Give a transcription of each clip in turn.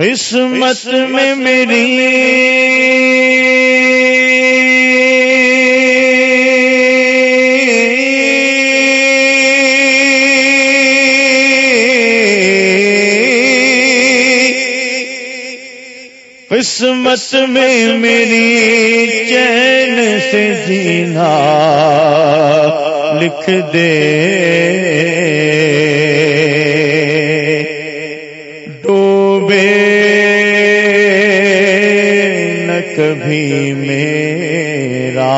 قسمت میں میری قسمت میں میری چین سے جینا لکھ دے کبھی میرا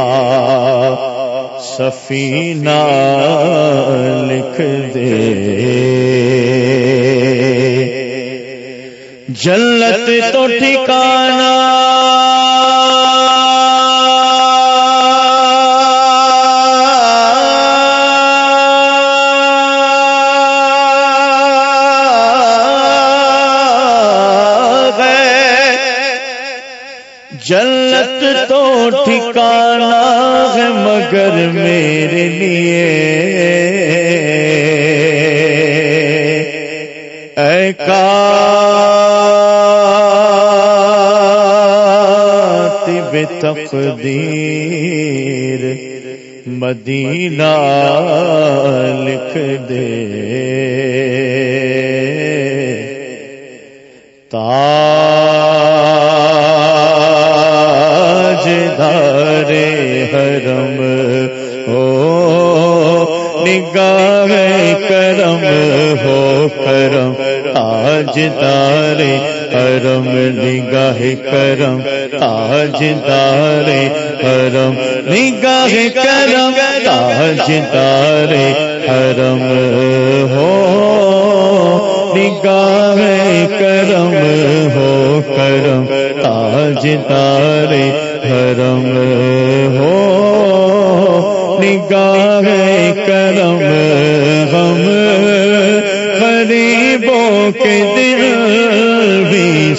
سفینہ لکھ دے۔ جلت تو ٹھکانا میرے لیے۔ اے تقدیر مدینہ لکھ دے۔ ہو کرم تاج دارے حرم نگاہ کرم تاج دارے حرم نگاہ کرم تاج دارے حرم ہو نگاہ کرم ہو کرم تاج دارے حرم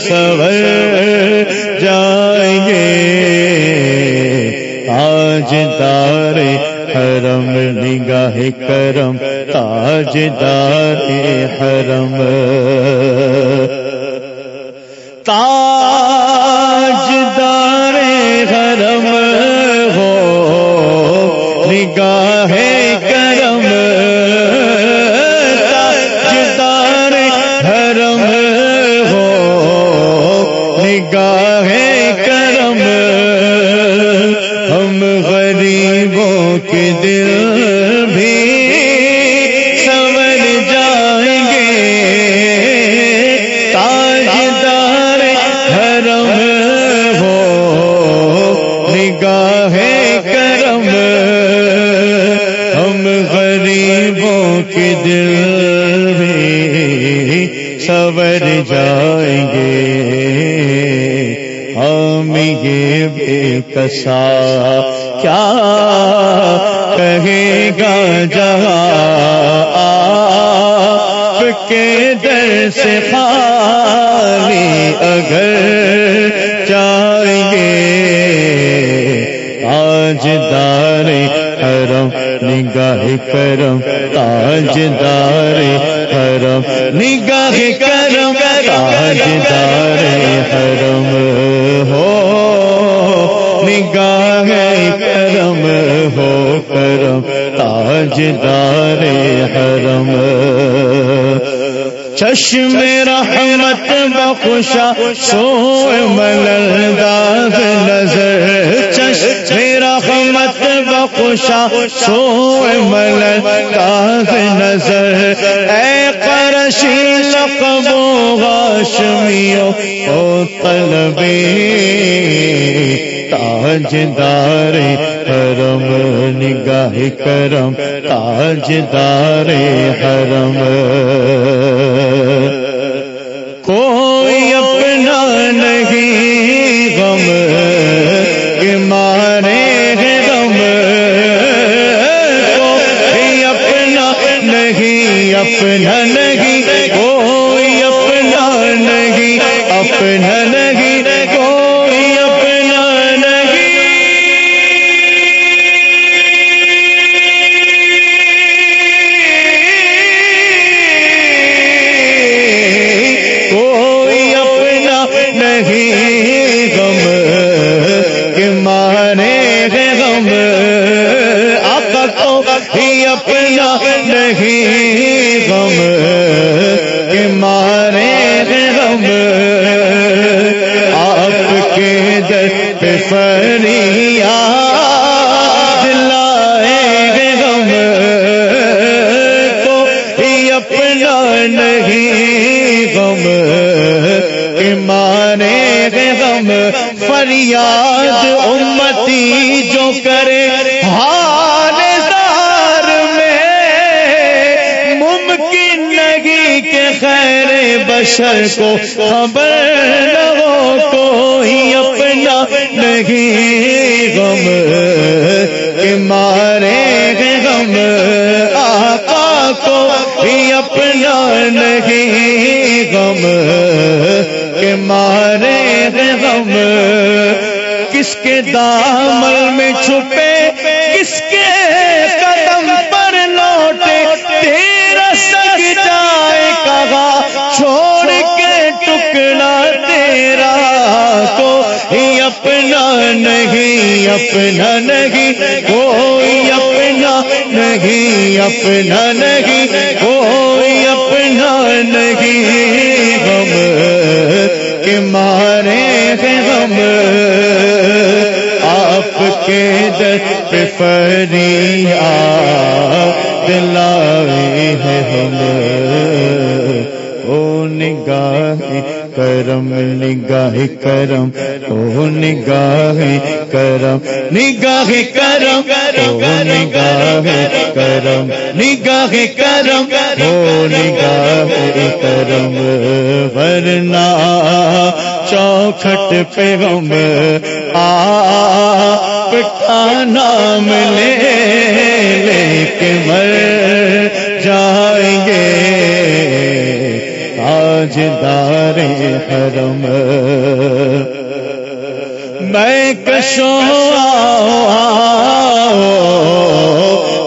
سور جائیں گے۔ آج دار حرم نگاہ کرم تاج دار حرم۔ تاج کے دل بھی سور جائیں گے۔ تاجدار حرم ہو، نگاہ کرم۔ ہم غریبوں کے دل بھی سور جائیں گے۔ ہم یہ بے کسا کیا کہے گا جہاں آپ کے در سے خالی اگر جائیں گے آج دار حرم، نگاہ کرم تاج دار حرم، نگاہ کرم تاج دار حرم۔ ہو ہو کرم تاج دار حرم۔ چشم رحمت بخشا سو ملل داغ نظر۔ چشم رحمت بخشا سو ملل داغ نظر۔ اے قرشی لقب و غاشمیو او طلبی تاج دار حرم نگاہ کرم تاج دار حرم۔ مارے گے غم آقا کو ہی اپنا نہیں غم۔ کہ مارے گے غم، آپ کے در پہ فریا دلائے گے غم۔ کو ہی اپنا نہیں غم۔ کہ مارے گے غم، فریاد امتی کرے حال زار میں ممکن نہیں کہ خیر بشر کو خبر نہ ہو، کوئی اپنا نہیں۔ غم کہ مارے غم، آقا کو ہی اپنا نہیں۔ غم کہ مارے غم کس کے دامل میں چھپے، کس کے قدم پر لوٹے، تیرا سگ جائے کہا چھوڑ کے ٹکڑا تیرا کو ہی اپنا نہیں اپنا نہیں، کوئی اپنا نہیں اپنا نہیں، کوئی اپنا نہیں۔ غم کہ مارے ہیں غم آپ کے در پہ فریا دلائے ہیں ہم۔ او نگاہ کرم نگاہ کرم، او نگاہ کرم نگاہ کرم، او نگاہ کرم نگاہ کرم، او نگاہ کرم۔ ورنہ چوکھٹ پہ ہم آپ کا نام لے لے کے مر جائیں گے۔ آج دار حرم۔ میں کشوں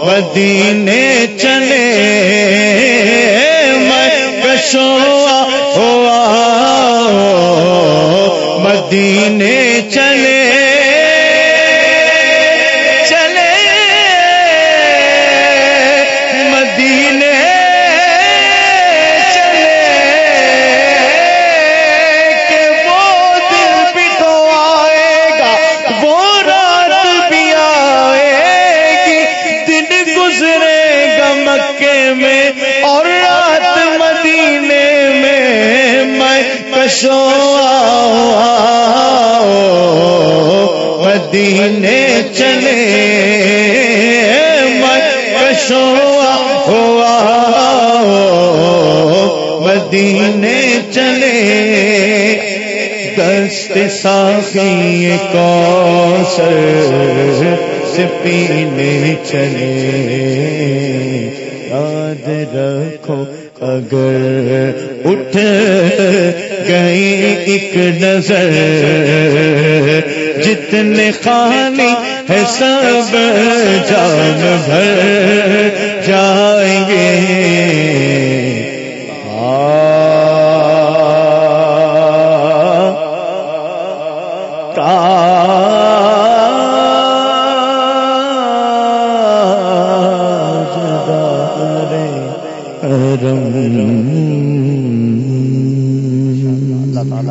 مدینے چلے۔ میں کشوں گزرے گا مکے میں اور رات مدینے میں میں کشوں مدینے چلے، میں کشوں ہوا مدینے چلے۔ دست ساخی کوثر سے پینے چلے۔ یاد رکھو، اگر اٹھ گئی ایک نظر، جتنے خالی ہے سب جان بھر۔ جان